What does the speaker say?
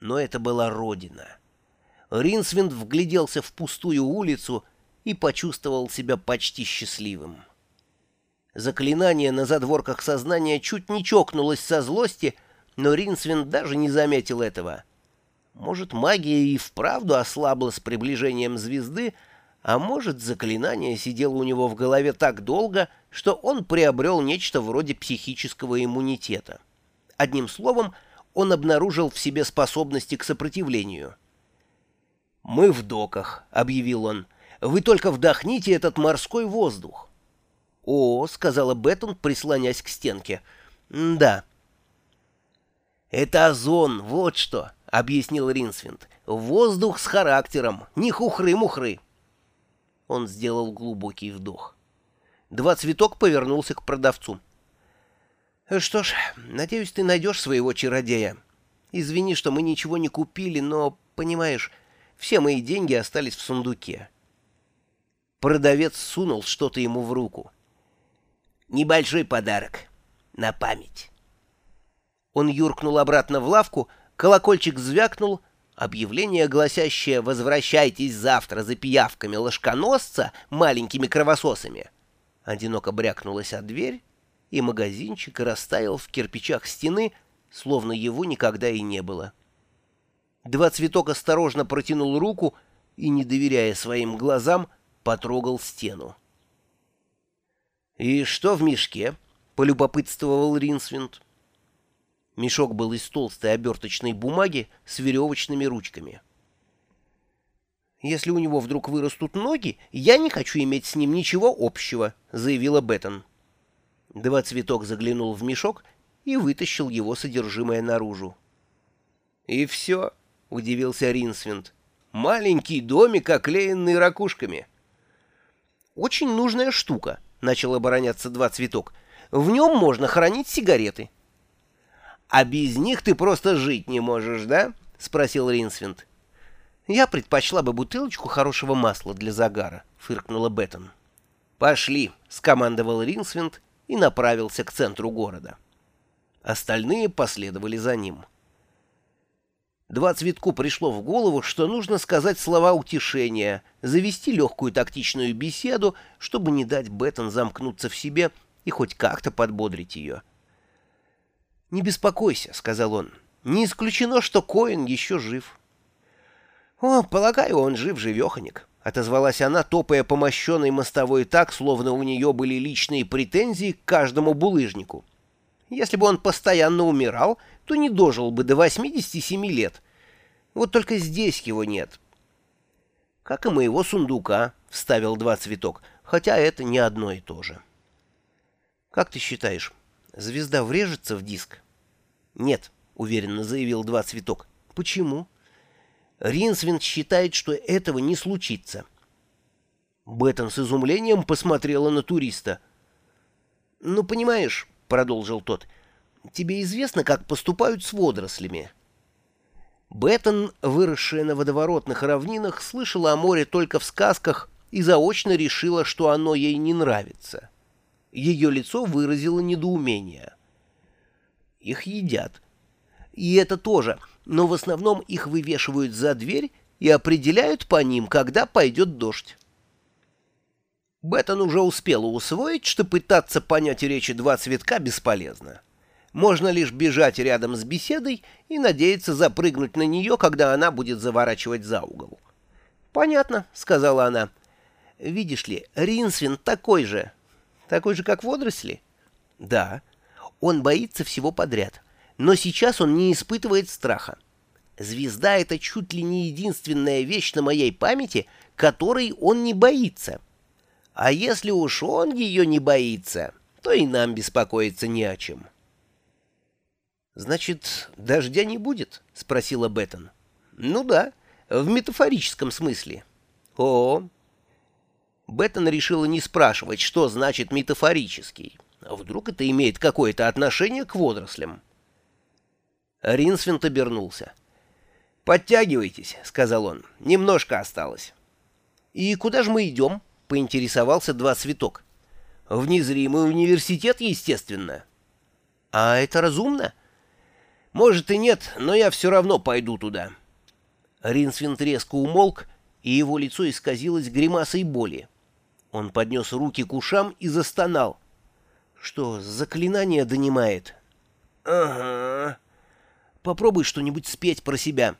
Но это была родина. Ринсвинд вгляделся в пустую улицу и почувствовал себя почти счастливым. Заклинание на задворках сознания чуть не чокнулось со злости, но Ринсвинд даже не заметил этого. Может, магия и вправду ослабла с приближением звезды, а может, заклинание сидело у него в голове так долго, что он приобрел нечто вроде психического иммунитета. Одним словом, он обнаружил в себе способности к сопротивлению. «Мы в доках», — объявил он. «Вы только вдохните этот морской воздух». «О», — сказала Беттон, прислонясь к стенке. «Да». «Это озон, вот что», — объяснил Ринсвинд. «Воздух с характером, не хухры-мухры». Он сделал глубокий вдох. Два цветок повернулся к продавцу. «Что ж, надеюсь, ты найдешь своего чародея. Извини, что мы ничего не купили, но, понимаешь, все мои деньги остались в сундуке». Продавец сунул что-то ему в руку. «Небольшой подарок. На память». Он юркнул обратно в лавку, колокольчик звякнул, объявление, гласящее «Возвращайтесь завтра за пиявками ложконосца маленькими кровососами», одиноко брякнулась от дверь, и магазинчик растаял в кирпичах стены, словно его никогда и не было. Два цветок осторожно протянул руку и, не доверяя своим глазам, потрогал стену. «И что в мешке?» — полюбопытствовал Ринсвинд. Мешок был из толстой оберточной бумаги с веревочными ручками. «Если у него вдруг вырастут ноги, я не хочу иметь с ним ничего общего», — заявила Беттон. Два цветок заглянул в мешок и вытащил его содержимое наружу. «И все», — удивился Ринсвинд. «Маленький домик, оклеенный ракушками». «Очень нужная штука», — начал обороняться два цветок. «В нем можно хранить сигареты». «А без них ты просто жить не можешь, да?» — спросил Ринсвинд. «Я предпочла бы бутылочку хорошего масла для загара», — фыркнула Беттон. «Пошли», — скомандовал Ринсвинд и направился к центру города. Остальные последовали за ним. Два цветку пришло в голову, что нужно сказать слова утешения, завести легкую тактичную беседу, чтобы не дать Беттон замкнуться в себе и хоть как-то подбодрить ее. «Не беспокойся», — сказал он. «Не исключено, что Коин еще жив». «О, полагаю, он жив-живеханик», — отозвалась она, топая по мощенной мостовой так, словно у нее были личные претензии к каждому булыжнику. «Если бы он постоянно умирал, то не дожил бы до 87 лет. Вот только здесь его нет». «Как и моего сундука», — вставил два цветок, хотя это не одно и то же. «Как ты считаешь, звезда врежется в диск?» «Нет», — уверенно заявил два цветок. «Почему?» Ринсвинд считает, что этого не случится. Беттон с изумлением посмотрела на туриста. «Ну, понимаешь», — продолжил тот, — «тебе известно, как поступают с водорослями?» Беттон, выросшая на водоворотных равнинах, слышала о море только в сказках и заочно решила, что оно ей не нравится. Ее лицо выразило недоумение. «Их едят», и это тоже, но в основном их вывешивают за дверь и определяют по ним, когда пойдет дождь. Беттон уже успела усвоить, что пытаться понять речи два цветка бесполезно. Можно лишь бежать рядом с беседой и надеяться запрыгнуть на нее, когда она будет заворачивать за угол. «Понятно», — сказала она. «Видишь ли, Ринсвин такой же. Такой же, как водоросли?» «Да. Он боится всего подряд но сейчас он не испытывает страха. Звезда — это чуть ли не единственная вещь на моей памяти, которой он не боится. А если уж он ее не боится, то и нам беспокоиться не о чем. «Значит, дождя не будет?» — спросила Беттон. «Ну да, в метафорическом смысле». «О!» Беттон решила не спрашивать, что значит метафорический. Вдруг это имеет какое-то отношение к водорослям. Ринсвинт обернулся. «Подтягивайтесь», — сказал он. «Немножко осталось». «И куда же мы идем?» — поинтересовался два цветок. «В незримый университет, естественно». «А это разумно?» Может и нет, но я все равно пойду туда». Ринсвинд резко умолк, и его лицо исказилось гримасой боли. Он поднес руки к ушам и застонал. «Что, заклинание донимает?» «Ага. Попробуй что-нибудь спеть про себя».